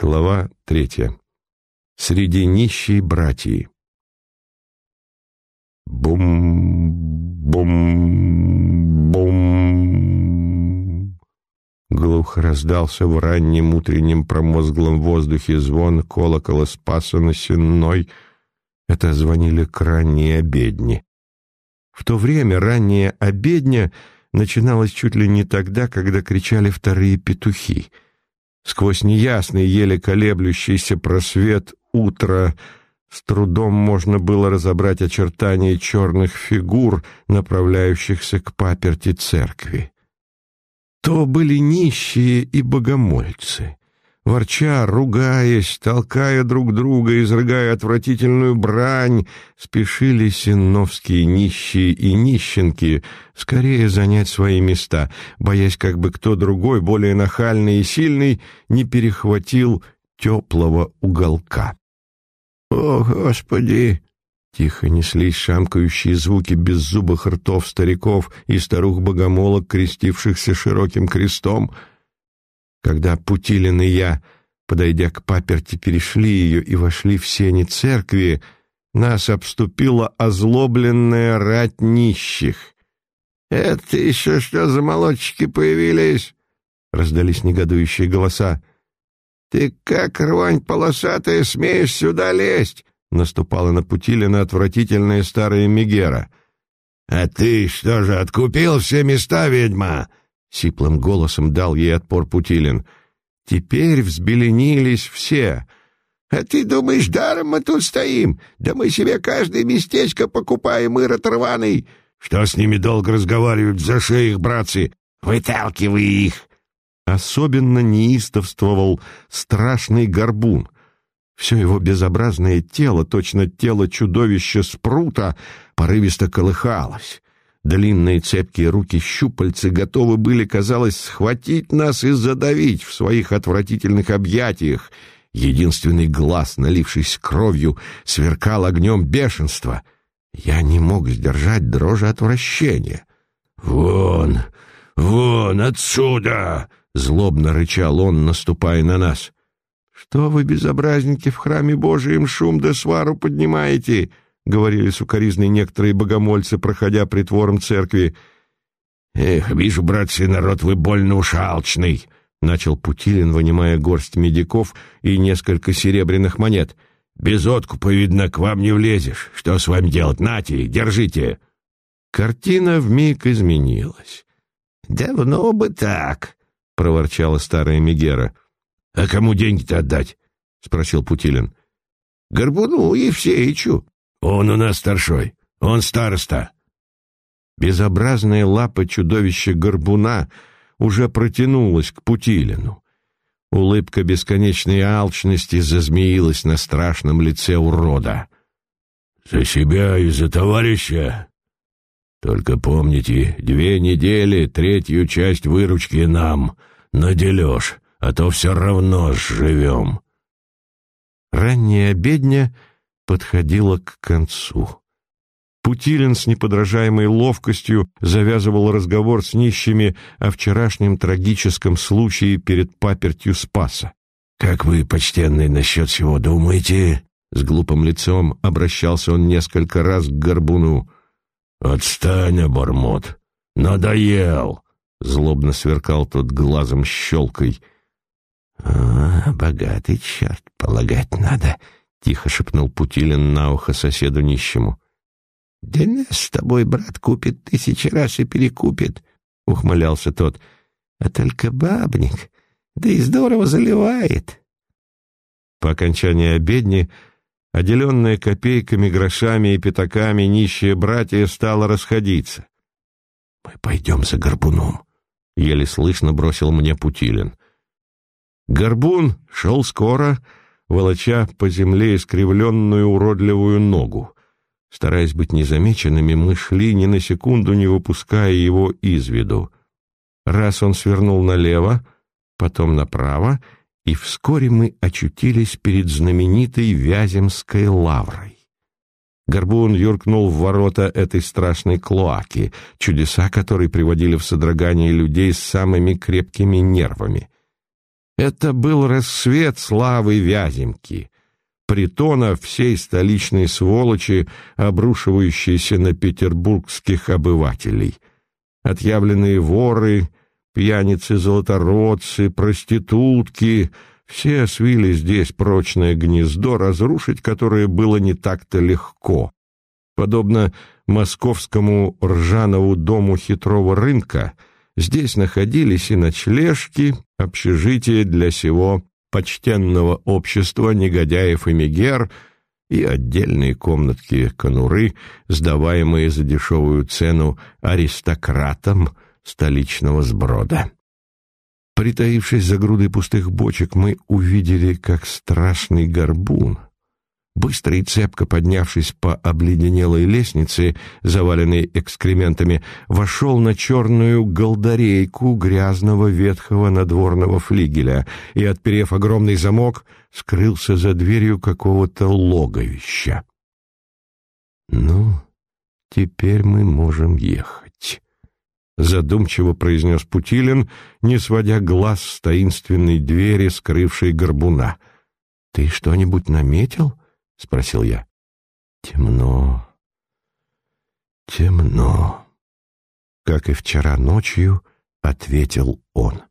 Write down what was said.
Глава третья. Среди нищей братьи. Бум-бум-бум. Глухо раздался в раннем утреннем промозглом воздухе звон колокола Спаса на Сенной. Это звонили к ранней обедне. В то время ранняя обедня начиналась чуть ли не тогда, когда кричали вторые петухи — Сквозь неясный, еле колеблющийся просвет утра с трудом можно было разобрать очертания черных фигур, направляющихся к паперти церкви. То были нищие и богомольцы ворча, ругаясь, толкая друг друга, изрыгая отвратительную брань, спешили синовские нищие и нищенки скорее занять свои места, боясь, как бы кто другой, более нахальный и сильный, не перехватил теплого уголка. «О, Господи!» Тихо неслись шамкающие звуки беззубых ртов стариков и старух-богомолок, крестившихся широким крестом — когда Путилин и я, подойдя к паперти, перешли ее и вошли в сени церкви, нас обступила озлобленная рать нищих. «Это еще что за молодчики появились?» — раздались негодующие голоса. «Ты как, рвань полосатая, смеешь сюда лезть?» — наступала на Путилина отвратительная старая Мегера. «А ты что же, откупил все места, ведьма?» — сиплым голосом дал ей отпор Путилин. Теперь взбеленились все. «А ты думаешь, даром мы тут стоим? Да мы себе каждое местечко покупаем, ирод рваный!» «Что с ними долго разговаривают? За шею их, братцы! Выталкивай их!» Особенно неистовствовал страшный горбун. Все его безобразное тело, точно тело чудовища спрута, порывисто колыхалось. Длинные цепкие руки-щупальцы готовы были, казалось, схватить нас и задавить в своих отвратительных объятиях. Единственный глаз, налившись кровью, сверкал огнем бешенства. Я не мог сдержать дрожи отвращения. «Вон! Вон! Отсюда!» — злобно рычал он, наступая на нас. «Что вы, безобразники, в храме Божием шум да свару поднимаете?» — говорили сукоризные некоторые богомольцы, проходя притвором церкви. «Эх, вижу, братцы, народ, вы больно уж алчный!» — начал Путилин, вынимая горсть медиков и несколько серебряных монет. «Без откупа, видно, к вам не влезешь. Что с вами делать? Нате, держите!» Картина вмиг изменилась. «Давно бы так!» — проворчала старая Мегера. «А кому деньги-то отдать?» — спросил Путилин. «Горбуну Евсеичу», «Он у нас старшой, он староста». Безобразная лапа чудовища горбуна уже протянулась к Путилину. Улыбка бесконечной алчности зазмеилась на страшном лице урода. «За себя и за товарища. Только помните, две недели, третью часть выручки нам наделешь, а то все равно сживем». Ранняя обедня — подходила к концу. Путилин с неподражаемой ловкостью завязывал разговор с нищими о вчерашнем трагическом случае перед папертью Спаса. «Как вы, почтенный, насчет всего думаете?» С глупым лицом обращался он несколько раз к горбуну. «Отстань, обормот! Надоел!» Злобно сверкал тот глазом щелкой. «А, богатый черт, полагать надо!» — тихо шепнул Путилин на ухо соседу нищему. — Да нас с тобой, брат, купит тысячи раз и перекупит, — ухмылялся тот. — А только бабник, да и здорово заливает. По окончании обедни, отделенные копейками, грошами и пятаками, нищие братья стало расходиться. — Мы пойдем за горбуном, — еле слышно бросил мне Путилин. Горбун шел скоро, — волоча по земле искривленную уродливую ногу. Стараясь быть незамеченными, мы шли ни на секунду, не выпуская его из виду. Раз он свернул налево, потом направо, и вскоре мы очутились перед знаменитой Вяземской лаврой. Горбун юркнул в ворота этой страшной клоаки, чудеса которой приводили в содрогание людей с самыми крепкими нервами. Это был рассвет славы Вяземки, притона всей столичной сволочи, обрушивающейся на петербургских обывателей. Отъявленные воры, пьяницы-золотородцы, проститутки — все свили здесь прочное гнездо, разрушить которое было не так-то легко. Подобно московскому ржанову дому хитрого рынка, здесь находились и ночлежки, общежития для сего почтенного общества негодяев и мегер и отдельные комнатки-конуры, сдаваемые за дешевую цену аристократам столичного сброда. Притаившись за грудой пустых бочек, мы увидели, как страшный горбун, быстро и цепко поднявшись по обледенелой лестнице, заваленной экскрементами, вошел на черную голдарейку грязного ветхого надворного флигеля и, отперев огромный замок, скрылся за дверью какого-то логовища. «Ну, теперь мы можем ехать» задумчиво произнес Путилин, не сводя глаз с таинственной двери, скрывшей горбуна. — Ты что-нибудь наметил? — спросил я. — Темно, темно, — как и вчера ночью ответил он.